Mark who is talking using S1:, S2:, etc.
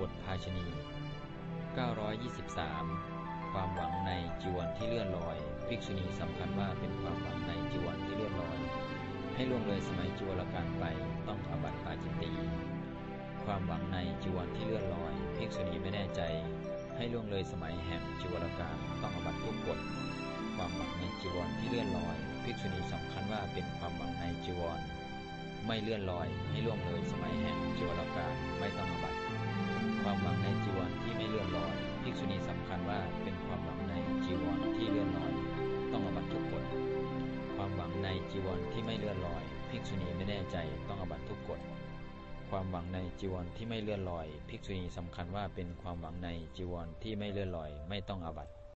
S1: บทภาชณี 923 ความหวังในจีวรที่เลื่อนลอย ภิกษุณีสำคัญว่าเป็นความหวังในจีวรที่เลื่อนลอย ให้ล่วงเลยสมัยจีวรการไปต้องอบัติปาจิตตีความหวังในจีวรที่เลื่อนลอย ภิกษุณีไม่แน่ใจ ให้ล่วงเลยสมัยแห่งจีวรการต้องอบัติทุกกฎความหวังในจีวรที่เลื่อนลอย ภิกษุณีสำคัญว่าเป็นความหวังในจีวร ไม่เลื่อนลอย ให้ล่วงเลยสมัยแห่งีสำคัญว่าเป็นความหวังในจีวรที่เลื่อนลอย ต้องอบัตทุกกฎความหวังในจีวรที่ไม่เลื่อนลอย ภิกษุณีไม่แน่ใจต้องอบัตทุกกฎความหวังในจีวรที่ไม่เลื่อนลอย ภิกษุณีสำคัญว่าเป็นความหวังในจีวรที่ไม่เลื่อนลอย ไม่ต้องอบัติ